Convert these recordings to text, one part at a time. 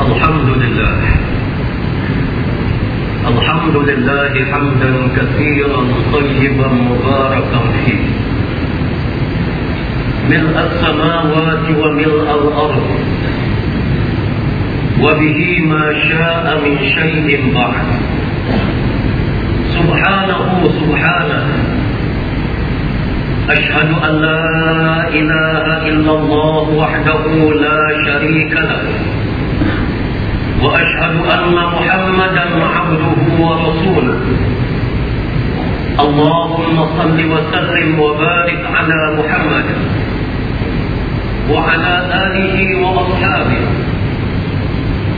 الحمد لله الحمد لله حمدا كثيرا طيبا مباركا فيه. ملء السماوات وملء الأرض. وبه ما شاء من شيء بعد. سبحانه سبحانه. أشهد أن لا إله إلا الله وحده لا شريك له. وأشهد أن محمدا عبده ورسوله. اللهم صل وسلم وبارك على محمد وعلى آله وأصحابه.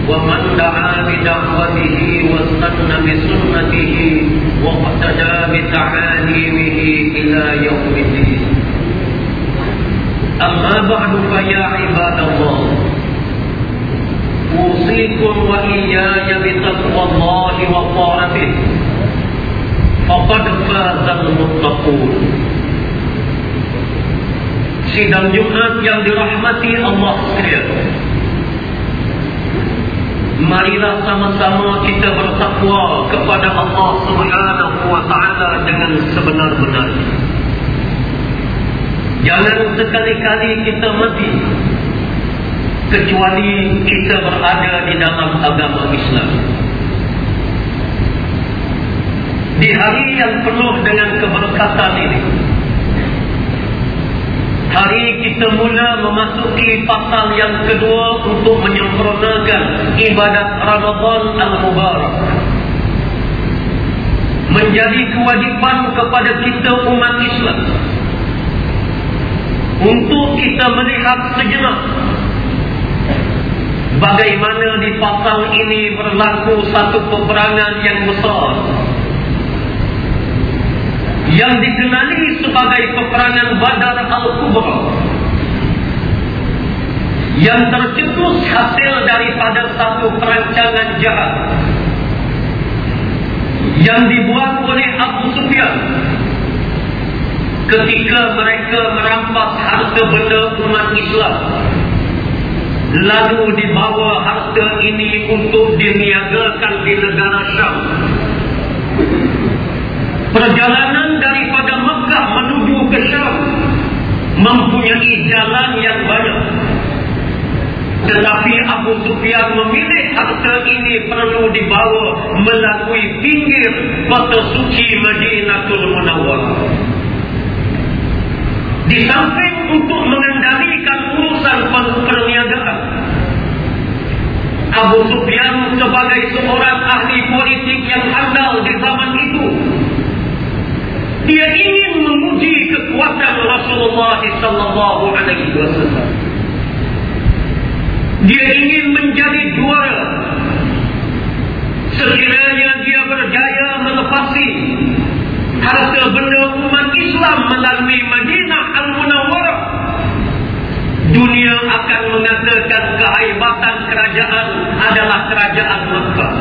ومن دعا بدعوته واستنى بسنته واقتدى بتعاليمه إلى يوم الدين. أما بعد فيا عباد الله أوصيكم وإياي بتقوى الله وطاعته فقد فاز المتقون Sidang Jumat yang dirahmati Allah sekalian marilah sama-sama kita bertakwa kepada Allah Subhanahu wa taala dengan sebenar-benarnya. Jangan sekali-kali kita mati kecuali kita berada di dalam agama Islam. Di hari yang penuh dengan keberkatan ini, Hari kita mula memasuki pasal yang kedua untuk menyempurnakan ibadat Ramadan Al-Mubarak. Menjadi kewajipan kepada kita umat Islam untuk kita melihat sejenak bagaimana di pasal ini berlaku satu peperangan yang besar? Yang dikenali sebagai peperangan Badar Al-Kubra. Yang tercetus hasil daripada satu perancangan jahat. Yang dibuat oleh Abu Sufyan. Ketika mereka merampas harta benda umat Islam lalu dibawa harta ini untuk diniagakan di negara Syam Perjalanan daripada Mekah menuju ke Syam mempunyai jalan yang banyak. Tetapi Abu Sufyan memilih harta ini perlu dibawa melalui pinggir kota suci Madinatul Munawwarah. Di Abu Sufyan sebagai seorang ahli politik yang handal di zaman itu dia ingin menguji kekuatan Rasulullah sallallahu alaihi wasallam. Dia ingin menjadi juara. Sekiranya dia berjaya melepasi harta benda umat Islam melalui Madinah dunia akan mengatakan kehebatan kerajaan adalah kerajaan Mekah.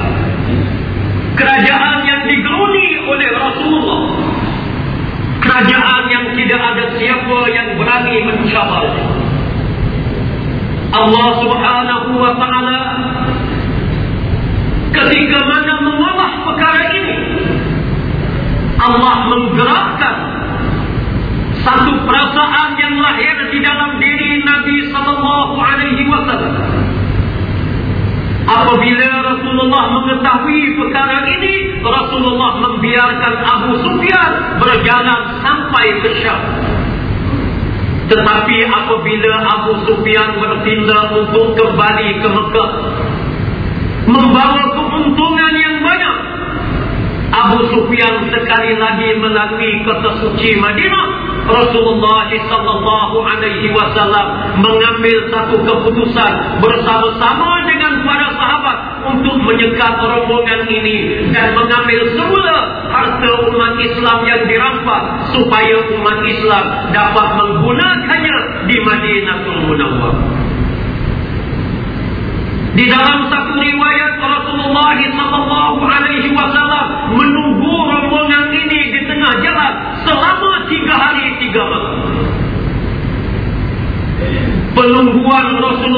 Kerajaan yang digeruni oleh Rasulullah kerajaan yang tidak ada siapa yang berani mencabar. Allah subhanahu wa ta'ala ketika mana mengolah perkara ini Allah menggerakkan satu perasaan yang lahir di dalam Nabi sallallahu alaihi wasallam Apabila Rasulullah mengetahui perkara ini, Rasulullah membiarkan Abu Sufyan berjalan sampai ke Syam. Tetapi apabila Abu Sufyan bertindak untuk kembali ke Mekah, membawa keuntungan yang banyak, Abu Sufyan sekali lagi melalui kota suci Madinah Rasulullah sallallahu alaihi wasallam mengambil satu keputusan bersama-sama dengan para sahabat untuk menyekat rombongan ini dan mengambil semula harta umat Islam yang dirampas supaya umat Islam dapat menggunakannya di Madinatul Munawwarah. Di dalam satu riwayat Rasulullah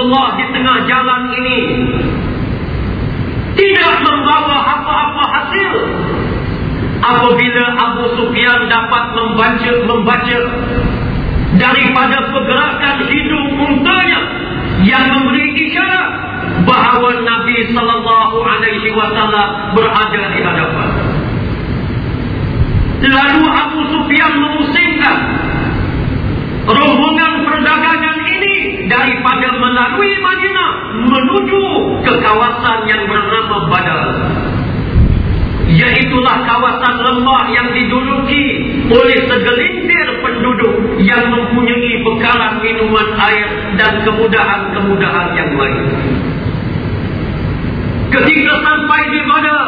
Allah di tengah jalan ini tidak membawa apa-apa hasil apabila Abu Sufyan dapat membaca-membaca daripada pergerakan hidung untanya yang memberi isyarat bahawa Nabi sallallahu alaihi wasallam berada di hadapan. Lalu Abu Sufyan memusingkan rombongan perdagangan daripada melalui Madinah menuju ke kawasan yang bernama Badar. Iaitulah kawasan lembah yang diduduki oleh segelintir penduduk yang mempunyai bekalan minuman air dan kemudahan-kemudahan yang lain. Ketika sampai di Badar,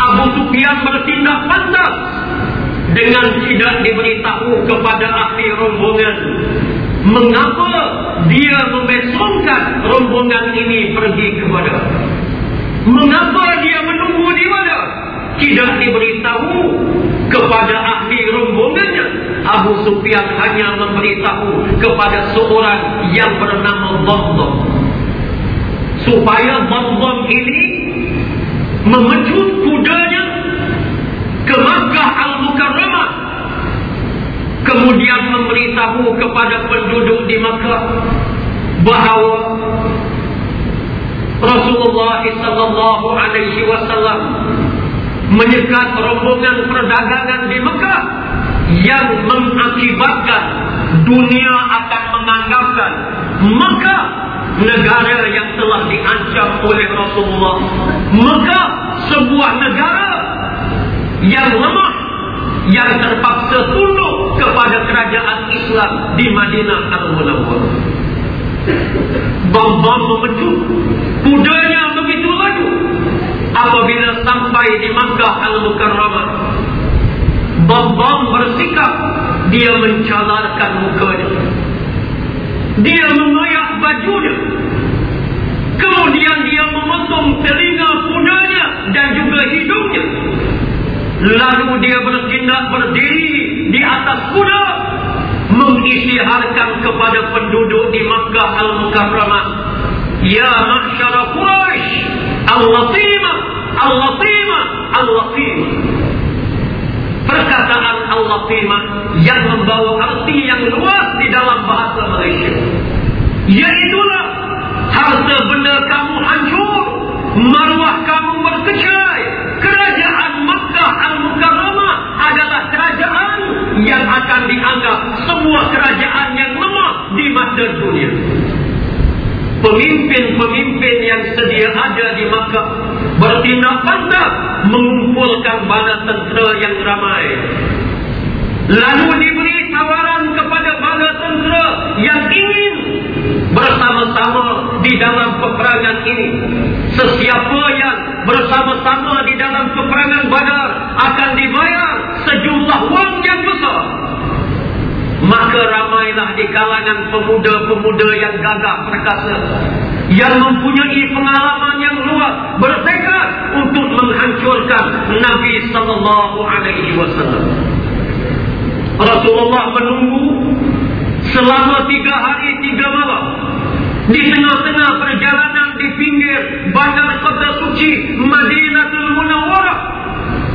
Abu Sufyan bertindak pantas dengan tidak diberitahu kepada ahli rombongan mengapa dia membesongkan rombongan ini pergi ke Badar. Mengapa dia menunggu di mana? Tidak diberitahu kepada ahli rombongannya. Abu Sufyan hanya memberitahu kepada seorang yang bernama Dhamdham. Supaya Dhamdham ini memecut kudanya ke Makkah Al-Mukarramah. Kemudian memberitahu kepada penduduk di Makkah bahawa Rasulullah sallallahu alaihi wasallam menyekat rombongan perdagangan di Mekah yang mengakibatkan dunia akan menganggapkan Mekah negara yang telah diancam oleh Rasulullah. Mekah sebuah negara yang lemah yang terpaksa tunduk kepada kerajaan Islam di Madinah Al-Munawwarah. Bom-bom memecut. Kudanya begitu laju. Apabila sampai di Makkah Al-Mukarramah. Bom-bom bersikap. Dia mencalarkan mukanya. Dia memayak bajunya. Kemudian dia memotong telinga kudanya dan juga hidungnya. Lalu dia bertindak berdiri di atas kuda mengisyaratkan kepada penduduk di Makkah Al-Mukarramah. Ya Mahsyara Quraisy Al-Latimah Al-Latimah Al-Latimah Perkataan Al-Latimah yang membawa arti yang luas di dalam bahasa Malaysia. Iaitulah harta benda kamu hancur Maruah kamu berkecai Kerajaan Makkah Al-Mukarramah adalah kerajaan yang akan dianggap sebuah kerajaan yang lemah di masa dunia. Pemimpin-pemimpin yang sedia ada di Makkah bertindak pantas mengumpulkan bala tentera yang ramai. Lalu diberi tawaran kepada bala tentera yang ingin bersama-sama di dalam peperangan ini. Sesiapa yang bersama-sama di dalam peperangan badar akan dibayar sejumlah wang yang besar. Maka ramailah di kalangan pemuda-pemuda yang gagah perkasa. Yang mempunyai pengalaman yang luas. Bertekad untuk menghancurkan Nabi Sallallahu Alaihi Wasallam. Rasulullah menunggu selama tiga hari tiga malam di tengah-tengah perjalanan di pinggir bandar kota suci Madinatul Munawwarah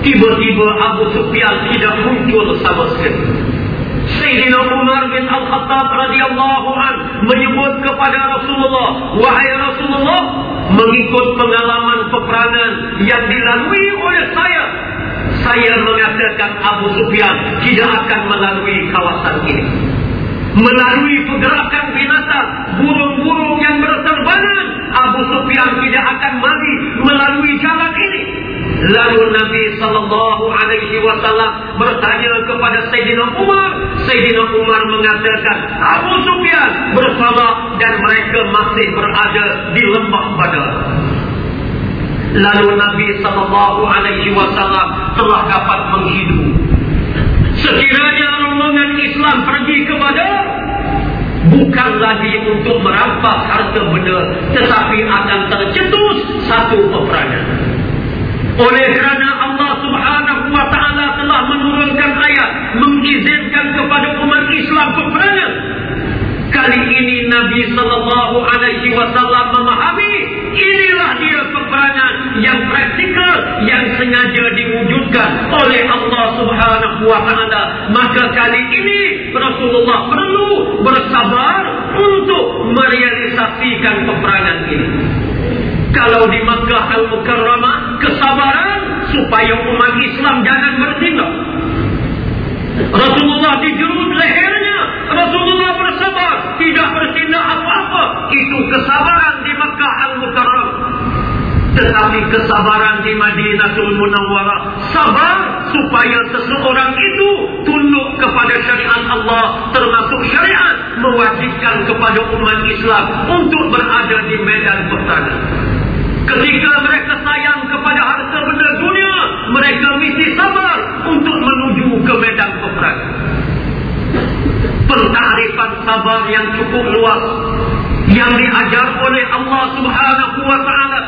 tiba-tiba Abu Sufyan tidak muncul sama sekali. Sayyidina Umar bin Al-Khattab radhiyallahu an menyebut kepada Rasulullah wahai Rasulullah mengikut pengalaman peperangan yang dilalui oleh saya saya mengatakan Abu Sufyan tidak akan melalui kawasan ini. Melalui pergerakan binatang burung-burung yang berterbangan Abu Sufyan tidak akan mati melalui jalan ini lalu Nabi sallallahu alaihi wasallam bertanya kepada Sayyidina Umar. Sayyidina Umar mengatakan Abu Sufyan bersalah dan mereka masih berada di lembah Badar. Lalu Nabi sallallahu alaihi wasallam telah dapat menghidup sekiranya rombongan Islam pergi ke Badar bukan lagi untuk merampas harta benda tetapi akan tercetus satu peperangan oleh kerana Allah subhanahu wa ta'ala telah menurunkan ayat mengizinkan kepada umat Islam peperangan kali ini Nabi sallallahu alaihi wasallam memahami inilah dia peperangan yang praktikal yang sengaja diwujudkan oleh Allah Subhanahu wa taala. Maka kali ini Rasulullah perlu bersabar untuk merealisasikan peperangan ini. Kalau di Makkah Al-Mukarramah kesabaran supaya umat Islam jangan bertindak. Rasulullah dijerut lehernya. Rasulullah bersabar. Tidak bertindak apa-apa. Itu kesabaran di Makkah Al-Mukarram. Tetapi kesabaran di Madinatul Munawwarah. Sabar supaya seseorang itu tunduk kepada syariat Allah. Termasuk syariat mewajibkan kepada umat Islam untuk berada di medan pertahanan. Ketika mereka sayang kepada harta benda dunia, mereka mesti sabar untuk menuju ke medan peperangan. Pentarifan sabar yang cukup luas yang diajar oleh Allah Subhanahu wa taala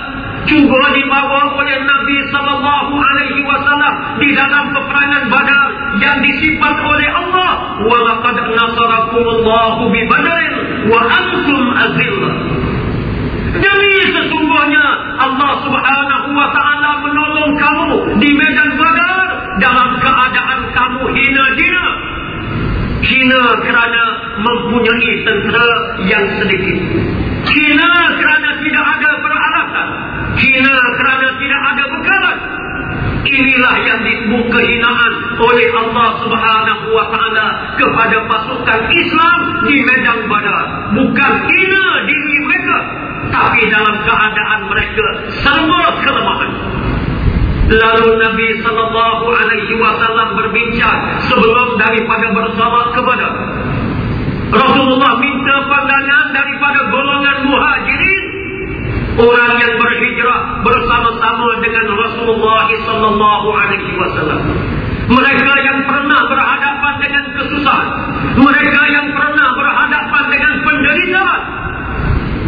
juga dibawa oleh Nabi sallallahu alaihi wasallam di dalam peperangan Badar yang disifat oleh Allah wa laqad nasarakumullahu bi badrin wa antum azillah Demi sesungguhnya Allah subhanahu wa ta'ala menolong kamu di medan badar dalam keadaan kamu hina-hina. Hina kerana mempunyai tentera yang sedikit. Hina kerana tidak ada peralatan. Hina kerana tidak ada bekalan. Inilah yang disebut kehinaan oleh Allah subhanahu wa ta'ala kepada pasukan Islam di medan badar. Bukan hina diri mereka tapi dalam keadaan mereka semua kelemahan. Lalu Nabi sallallahu alaihi wasallam berbincang sebelum daripada bersalat kepada Rasulullah minta pandangan daripada golongan muhajirin orang yang berhijrah bersama-sama dengan Rasulullah sallallahu alaihi wasallam. Mereka yang pernah berhadapan dengan kesusahan, mereka yang pernah berhadapan dengan penderitaan,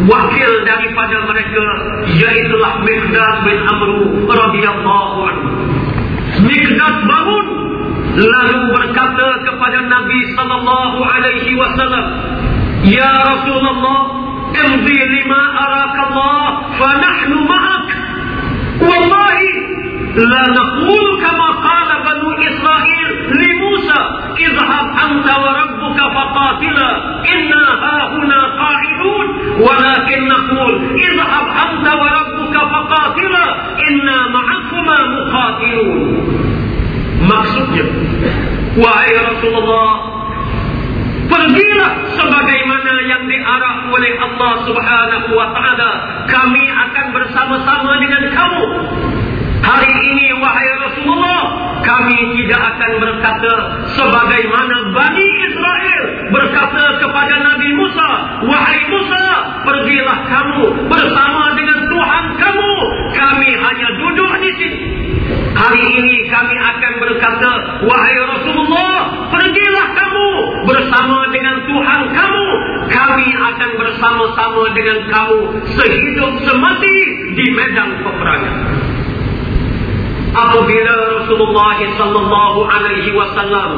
wakil daripada mereka iaitulah Mikdad bin Amru radhiyallahu anhu. Mikdad bangun lalu berkata kepada Nabi sallallahu alaihi wasallam, "Ya Rasulullah, imdi lima arakallah fa nahnu ma'ak." Wallahi la naqulu kama qala "Idhhab anta wa rabbuka faqatila, inna hahuna qa'idun." ولكن نقول اذهب أنت وربك فقاتلا إنا معكما مقاتلون maksudnya wahai Rasulullah pergilah sebagaimana yang diarah oleh Allah Subhanahu wa taala kami akan bersama-sama dengan kamu hari ini wahai Rasulullah kami tidak akan berkata sebagaimana Bani Israel berkata kepada Nabi Musa wahai Musa pergilah kamu bersama dengan Tuhan kamu. Kami hanya duduk di sini. Hari ini kami akan berkata wahai Rasulullah pergilah kamu bersama dengan Tuhan kamu. Kami akan bersama-sama dengan kamu sehidup semati di medan peperangan apabila Rasulullah sallallahu alaihi wasallam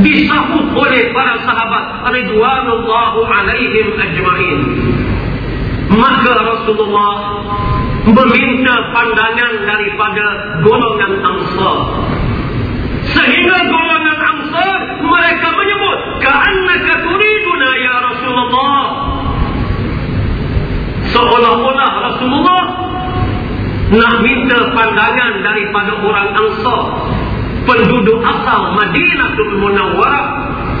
disahut oleh para sahabat ridwanullahu alaihim ajma'in maka Rasulullah meminta pandangan daripada golongan Ansar. Sehingga golongan Ansar mereka menyebut ka'annaka turiduna ya Rasulullah. Seolah-olah Rasulullah nak minta pandangan daripada orang Ansar penduduk asal Madinatul Munawwarah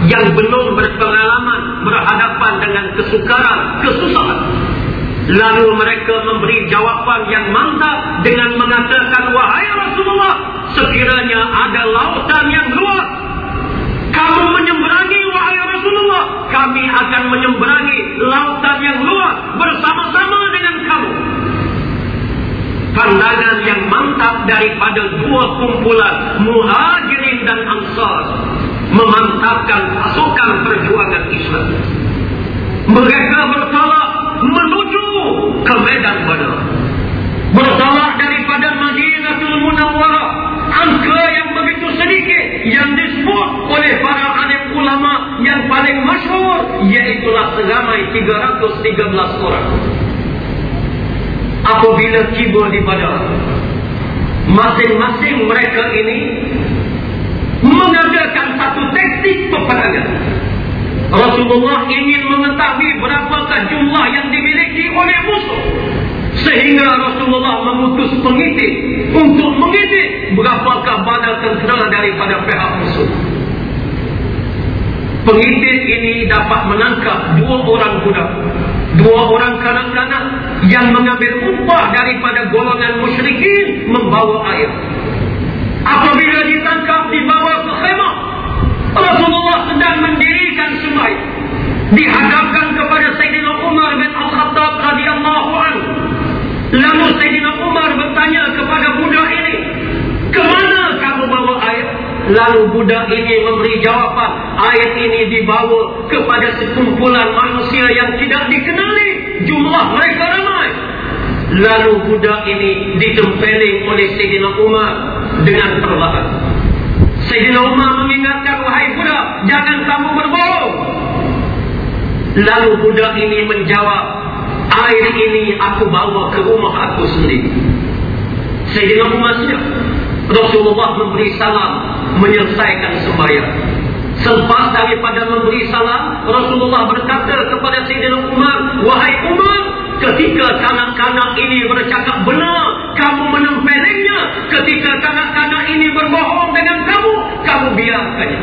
yang belum berpengalaman berhadapan dengan kesukaran, kesusahan. Lalu mereka memberi jawapan yang mantap dengan mengatakan, Wahai Rasulullah, sekiranya ada lautan yang luas, kamu menyeberangi, wahai Rasulullah, kami akan menyeberangi lautan yang luas bersama-sama pandangan yang mantap daripada dua kumpulan muhajirin dan ansar memantapkan pasukan perjuangan Islam. Mereka bertolak menuju ke medan badar. Bertolak daripada Madinatul Munawwarah. Angka yang begitu sedikit yang disebut oleh para alim ulama yang paling masyhur iaitulah seramai 313 orang apabila tiba di badar masing-masing mereka ini mengadakan satu taktik peperangan. Rasulullah ingin mengetahui berapakah jumlah yang dimiliki oleh musuh. Sehingga Rasulullah memutus pengitik untuk mengitik berapakah badan tentera daripada pihak musuh. Pengitik ini dapat menangkap dua orang budak. Dua orang kanak-kanak yang mengambil upah daripada golongan musyrikin membawa air. Apabila ditangkap dibawa ke khemah, Rasulullah sedang mendirikan semai. Dihadapkan kepada Sayyidina Umar bin Al-Khattab radhiyallahu anhu. Lalu Sayyidina Umar bertanya kepada budak ini, Lalu budak ini memberi jawapan, "Air ini dibawa kepada sekumpulan manusia yang tidak dikenali. Jumlah mereka ramai." Lalu budak ini ditempeling oleh Sayyidina Umar dengan perlahan. Sayyidina Umar mengingatkan, wahai budak, jangan kamu berbohong. Lalu budak ini menjawab, air ini aku bawa ke rumah aku sendiri. Sayyidina Umar siap. Rasulullah memberi salam, menyelesaikan sembahyang. Selepas daripada memberi salam, Rasulullah berkata kepada Sayyidina Umar, wahai Umar, Ketika kanak-kanak ini bercakap benar, kamu menempelingnya. Ketika kanak-kanak ini berbohong dengan kamu, kamu biarkannya.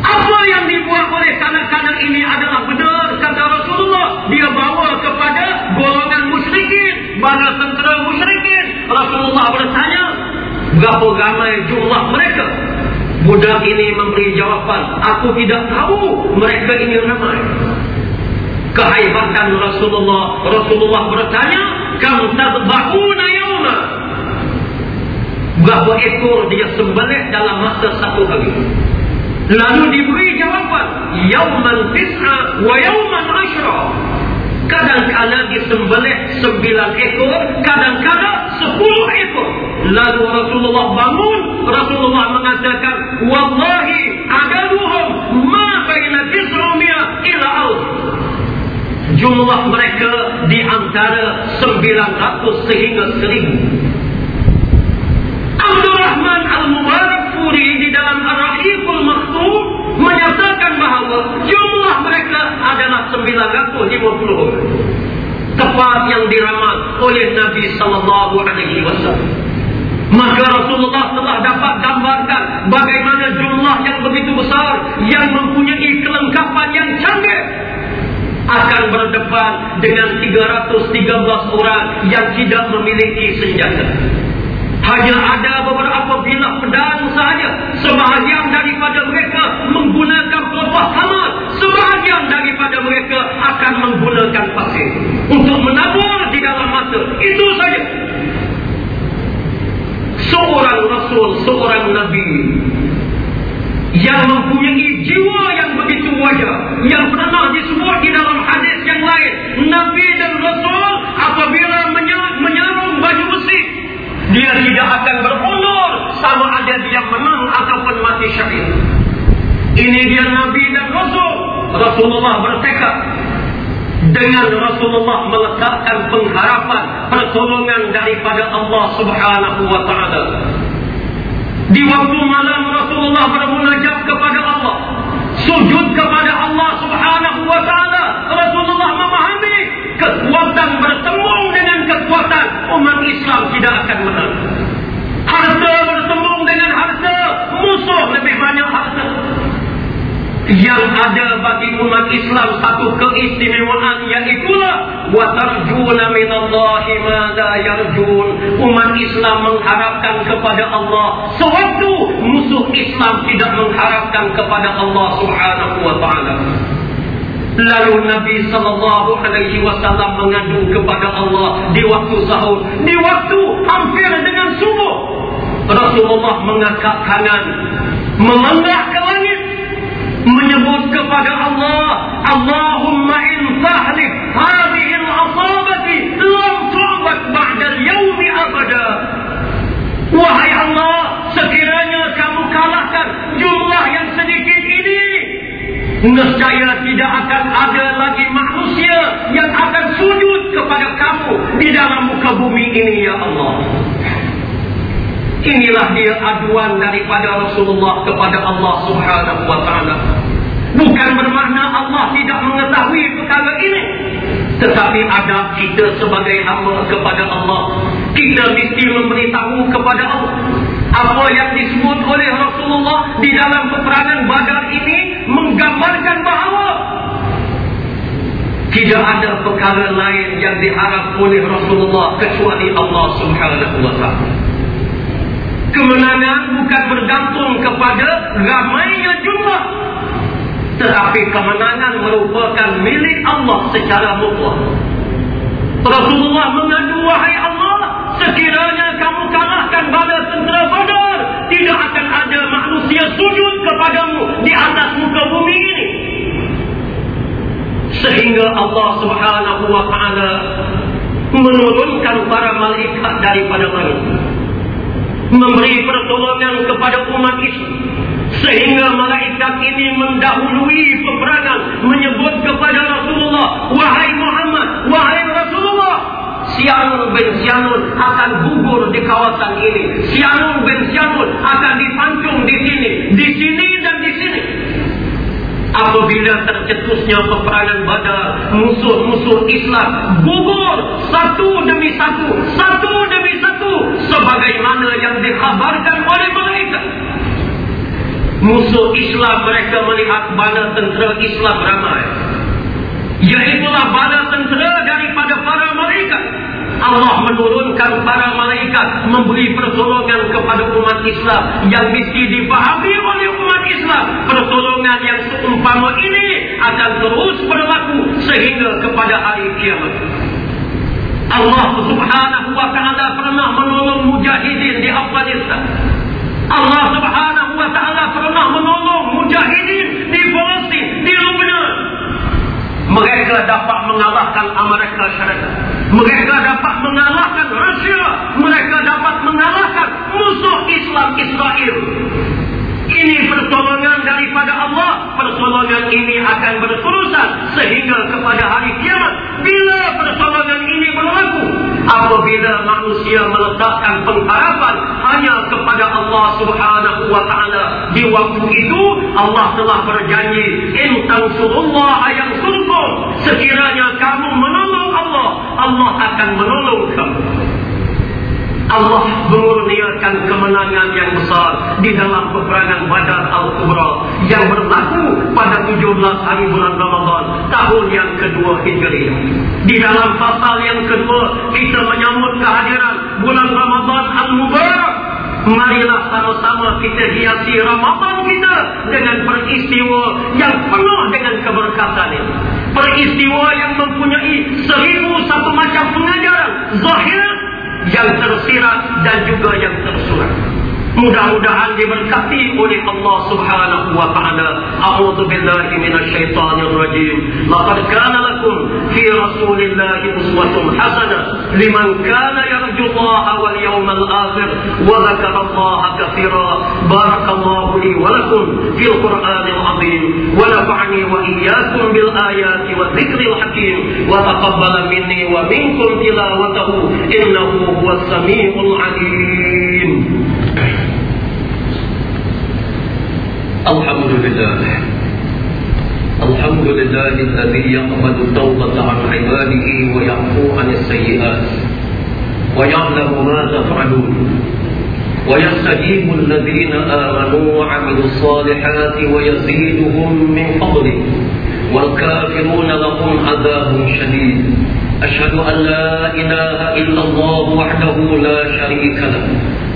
Apa yang dibuat oleh kanak-kanak ini adalah benar, kata Rasulullah. Dia bawa kepada golongan musyrikin, bala tentera musyrikin. Rasulullah bertanya, berapa ramai jumlah mereka? Budak ini memberi jawapan, aku tidak tahu mereka ini ramai kehebatan Rasulullah. Rasulullah bertanya, "Kam tadbahuna yawma?" Berapa ekor dia sembelih dalam masa satu hari? Lalu diberi jawapan, "Yawman tis'a wa yawman ashra." Kadang-kadang disembelih sembilan ekor, kadang-kadang sepuluh ekor. Lalu Rasulullah bangun, Rasulullah mengatakan, "Wallahi adaduhum ma baina tis'umia ila alf." jumlah mereka di antara 900 sehingga 1000 Abdul Rahman Al-Mubarak Furi di dalam Ar-Rahiful Maktum menyatakan bahawa jumlah mereka adalah 950 orang tepat yang diramal oleh Nabi sallallahu alaihi wasallam maka Rasulullah telah dapat gambarkan bagaimana jumlah yang begitu besar yang mempunyai kelengkapan yang canggih akan berdepan dengan 313 orang yang tidak memiliki senjata. Hanya ada beberapa bilah pedang sahaja. Sebahagian daripada mereka menggunakan pelepah hamar. Sebahagian daripada mereka akan menggunakan pasir. Untuk menabur di dalam mata. Itu saja. Seorang Rasul, seorang Nabi. Yang mempunyai jiwa yang begitu wajar yang pernah disebut di dalam hadis yang lain. Nabi dan Rasul apabila menyarung baju besi dia tidak akan berundur sama ada dia menang ataupun mati syahid. Ini dia Nabi dan Rasul. Rasulullah bertekad dengan Rasulullah meletakkan pengharapan pertolongan daripada Allah subhanahu wa ta'ala di waktu malam Rasulullah bermunajat kepada Allah. Sujud kepada Allah subhanahu wa ta'ala. Rasulullah memahami kekuatan bertemu dengan kekuatan umat Islam tidak akan menang. Harta bertemu dengan harta. Musuh lebih banyak harta yang ada bagi umat Islam satu keistimewaan yang itulah wa tarjuna minallahi ma la yarjun umat Islam mengharapkan kepada Allah sewaktu musuh Islam tidak mengharapkan kepada Allah Subhanahu wa taala Lalu Nabi sallallahu alaihi wasallam mengadu kepada Allah di waktu sahur, di waktu hampir dengan subuh. Rasulullah mengangkat tangan, memandang ke langit menyebut kepada Allah Allahumma in tahlik hadhihi al-yawmi abada Wahai Allah sekiranya kamu kalahkan jumlah yang sedikit ini nescaya tidak akan ada lagi manusia yang akan sujud kepada kamu di dalam muka bumi ini ya Allah Inilah dia aduan daripada Rasulullah kepada Allah Subhanahu wa taala. Bukan bermakna Allah tidak mengetahui perkara ini. Tetapi ada kita sebagai hamba kepada Allah. Kita mesti memberitahu kepada Allah. Apa yang disebut oleh Rasulullah di dalam peperangan badar ini menggambarkan bahawa tidak ada perkara lain yang diharap oleh Rasulullah kecuali Allah Subhanahu taala. Kemenangan bukan bergantung kepada ramainya jumlah tetapi kemenangan merupakan milik Allah secara mutlak. Rasulullah mengadu wahai Allah, sekiranya kamu kalahkan bala tentera Badar, tidak akan ada manusia sujud kepadamu di atas muka bumi ini. Sehingga Allah Subhanahu wa taala menurunkan para malaikat daripada langit memberi pertolongan kepada umat Islam sehingga malaikat ini mendahului peperangan menyebut kepada Rasulullah wahai Muhammad wahai Rasulullah Sianun bin Sianun akan gugur di kawasan ini. Sianun bin Sianun akan dipancung di sini di sini dan di sini. Apabila tercetusnya peperangan badar musuh-musuh Islam gugur satu demi satu satu demi satu sebagaimana yang dikhabarkan oleh malaikat musuh Islam mereka melihat bala tentera Islam ramai. Iaitulah bala tentera daripada para malaikat. Allah menurunkan para malaikat memberi pertolongan kepada umat Islam yang mesti dipahami oleh umat Islam. Pertolongan yang seumpama ini akan terus berlaku sehingga kepada hari kiamat. Allah subhanahu wa ta'ala pernah menolong mujahidin di Afghanistan Allah subhanahu wa ta'ala pernah menolong mujahidin di Palestin, di Lebanon mereka dapat mengalahkan Amerika Syarikat. Mereka dapat mengalahkan Rusia. Mereka dapat mengalahkan musuh Islam Israel. Ini pertolongan daripada Allah. Pertolongan ini akan berterusan sehingga kepada hari kiamat. Bila pertolongan ini berlaku? Apabila manusia meletakkan pengharapan hanya kepada Allah subhanahu wa ta'ala. Di waktu itu Allah telah berjanji. Intan surullah ayam surkum. Sekiranya kamu menolong Allah. Allah akan menolong kamu. Allah mengurniakan kemenangan yang besar di dalam peperangan Badar Al-Kubra yang berlaku pada 17 hari bulan Ramadan tahun yang kedua Hijriah. Di dalam pasal yang kedua kita menyambut kehadiran bulan Ramadan Al-Mubarak. Marilah sama-sama kita hiasi Ramadan kita dengan peristiwa yang penuh dengan keberkatan ini. Peristiwa yang mempunyai seribu satu macam pengajaran zahir yang tersirat dan juga yang tersurat. Mudah-mudahan diberkati oleh Allah Subhanahu wa taala. A'udzu billahi minasyaitonir rajim. Laqad kana lakum في رسول الله أسوة حسنة لمن كان يرجو الله واليوم الآخر وذكر الله كثيرا. بارك الله لي ولكم في القرآن العظيم. ونفعني وإياكم بالآيات والذكر الحكيم. وتقبل مني ومنكم تلاوته إنه هو السميع العليم. الحمد لله. الحمد لله الذي يقبل التوبة عن عباده ويعفو عن السيئات. ويعلم ما تفعلون. ويستجيب الذين آمنوا وعملوا الصالحات ويزيدهم من فضله. والكافرون لهم عذاب شديد. أشهد أن لا إله إلا الله وحده لا شريك له.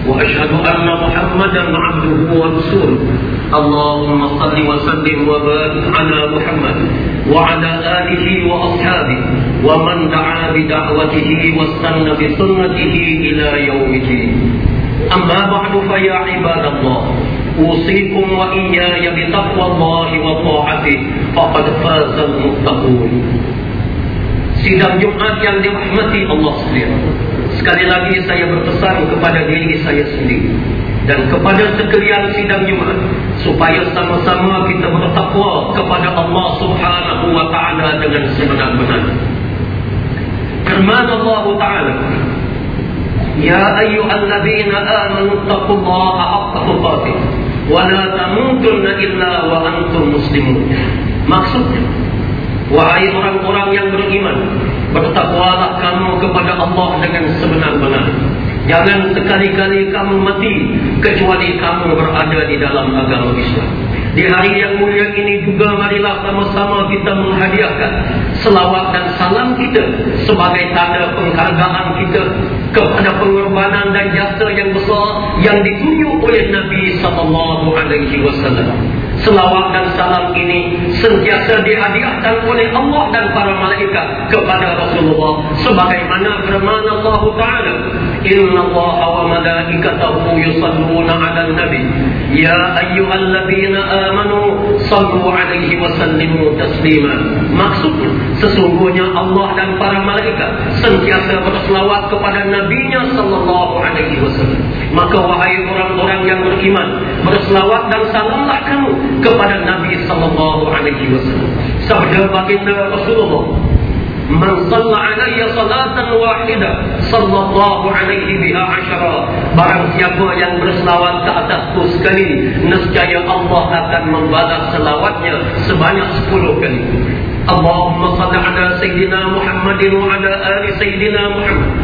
وأشهد أن محمدا عبده ورسوله. اللهم صل وسلم وبارك على محمد وعلى آله وأصحابه ومن دعا بدعوته واستنى بسنته إلى يوم الدين أما بعد فيا عباد الله أوصيكم وإياي بتقوى الله وطاعته فقد فاز المتقون Sidang Jumat yang dirahmati Allah sekalian. Sekali lagi saya berpesan kepada diri saya sendiri dan kepada sekalian sidang Jumat supaya sama-sama kita bertakwa kepada Allah Subhanahu wa taala dengan sebenar-benarnya. Firman Allah taala Ya ayyuhalladzina amanu taqullaha haqqa tuqatih wa la tamutunna illa wa antum muslimun. Maksudnya, wahai orang-orang yang beriman, bertakwalah kamu kepada Allah dengan sebenar-benar. Jangan sekali-kali kamu mati kecuali kamu berada di dalam agama Islam. Di hari yang mulia ini juga marilah sama-sama kita menghadiahkan selawat dan salam kita sebagai tanda penghargaan kita kepada pengorbanan dan jasa yang besar yang ditunjuk oleh Nabi sallallahu alaihi wasallam. Selawat dan salam ini sentiasa dihadiahkan oleh Allah dan para malaikat kepada Rasulullah sebagaimana firman Allah Taala Inna Allah wa malaikatahu yusalluna 'alan nabi ya ayyuhalladzina amanu sallu alaihi wa sallimu taslima. Maksudnya sesungguhnya Allah dan para malaikat sentiasa berselawat kepada nabinya sallallahu alaihi wasallam. Maka wahai orang-orang yang beriman berselawat dan salamlah kamu kepada nabi sallallahu alaihi wasallam. Sabda baginda Rasulullah Man salla alaiya salatan wahida Sallallahu alaihi biha asyara. Barang siapa yang berselawat ke atasku sekali Nescaya Allah akan membalas selawatnya Sebanyak sepuluh kali. Allahumma salli ala Sayyidina Muhammadin Wa ala ali Sayyidina Muhammad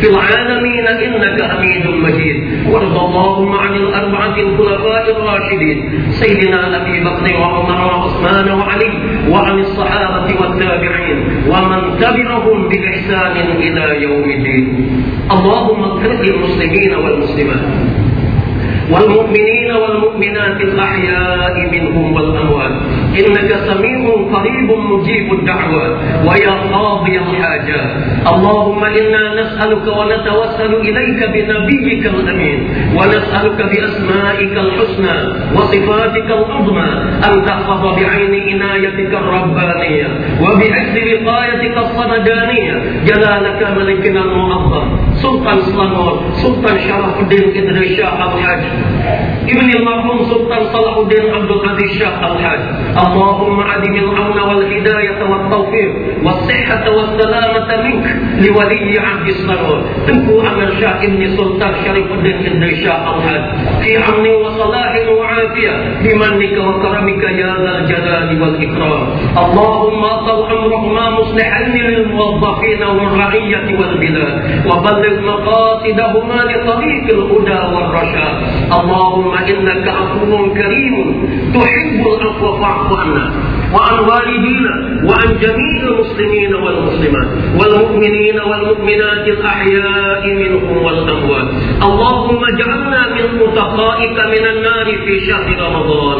في العالمين إنك حميد مجيد. وارض اللهم عن الأربعة الخلفاء الراشدين. سيدنا أبي بكر وعمر وعثمان وعلي وعن الصحابة والتابعين ومن تبعهم بإحسان إلى يوم الدين. اللهم اغفر للمسلمين والمسلمات والمؤمنين والمؤمنات الأحياء منهم والأموات. إنك سميع قريب مجيب الدعوات ويا قاضي الحاجات اللهم إنا نسألك ونتوسل إليك بنبيك الأمين ونسألك بأسمائك الحسنى وصفاتك العظمى أن تحفظ بعين عنايتك الربانية وبعز وقايتك الصمدانية. جلالك ملكنا المعظم سلطان سلامور سلطان شرف الدين إدريس شاه الحاج. ابن المرحوم سلطان صلاح الدين عبد العزيز شاه الحاج اللهم عدم الأمن والهداية والتوفيق والصحة والسلامة منك لولي عهد الصغر تنكو أمر شاه ابن سلطان شريف الدين إدريس شاه الحاج في أمن وصلاح وعافية بمنك وكرمك يا ذا الجلال والإكرام اللهم أطل أمرهما مصلحين للموظفين والرعية والبلاد وبلغ مقاصدهما لطريق الهدى والرشاد اللهم إنك عفو كريم تحب العفو فاعف عنا وعن والدينا وعن جميع المسلمين والمسلمات والمؤمنين والمؤمنات الأحياء منهم والأموات اللهم اجعلنا من متقائك من النار في شهر رمضان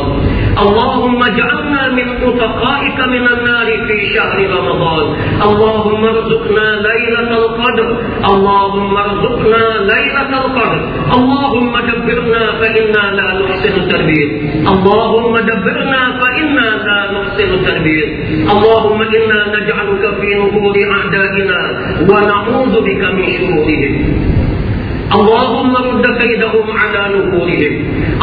اللهم اجعلنا من متقائك من النار في شهر رمضان. اللهم ارزقنا ليلة القدر. اللهم ارزقنا ليلة القدر. اللهم دبرنا فإنا لا نحسن التربية اللهم دبرنا فإنا لا نحسن التربية اللهم إنا نجعلك في نفور أعدائنا ونعوذ بك من شرورهم. اللهم رد كيدهم على نفورهم.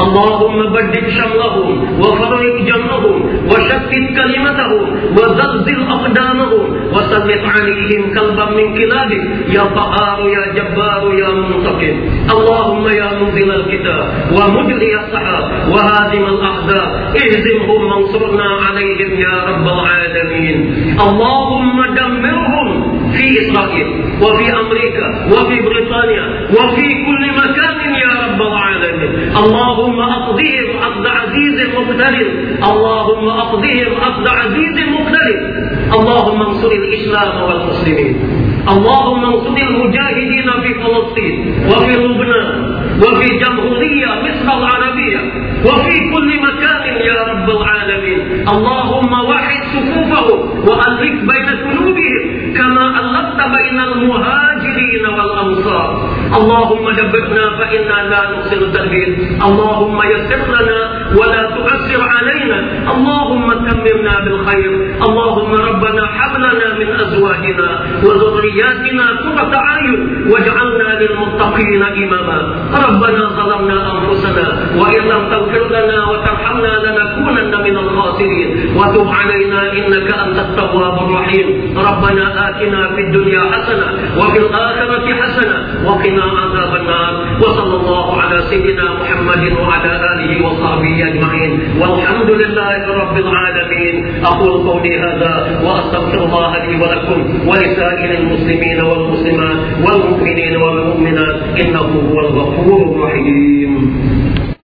اللهم بدد شملهم وفرق جمعهم وشتت كلمتهم وزلزل أقدامهم وسلط عليهم كلبا من كلابك يا قهار يا جبار يا منتقم. اللهم يا منزل الكتاب ومجري السحاب وهازم الأحزاب. اهزمهم وانصرنا عليهم يا رب العالمين. اللهم دمرهم في إسرائيل وفي أمريكا وفي بريطانيا وفي كل مكان يا رب العالمين. اللهم أقضيهم أقض عزيز مقتدر. اللهم أقضيهم أقض عزيز مقتدر. اللهم انصر الإسلام والمسلمين. اللهم انصر المجاهدين في فلسطين وفي لبنان وفي جمهورية مصر العربية وفي كل مكان يا رب العالمين. اللهم وحد صفوفهم وألف بين بين المهاجرين والأنصار. اللهم دبرنا فإنا لا نحسن التدبير. اللهم يسر لنا ولا تؤثر علينا. اللهم تممنا بالخير. اللهم ربنا حب لنا من أزواجنا وذرياتنا قرة أعين واجعلنا للمتقين للمتقين إماما. ربنا ظلمنا أنفسنا وإن لم تغفر لنا وترحمنا لنكونن من الخاسرين. وتب علينا إنك أنت التواب الرحيم. ربنا آتنا في الدنيا حسنة وفي الآخرة حسنة وقنا عذاب النار. وصلى الله على سيدنا محمد وعلى آله وصحبه أجمعين. والحمد لله رب العالمين. أقول قولي هذا وأستغفر الله لي ولكم ولسائر المسلمين والمسلمات والمؤمنين والمؤمنات إنه هو الغفور الرحيم.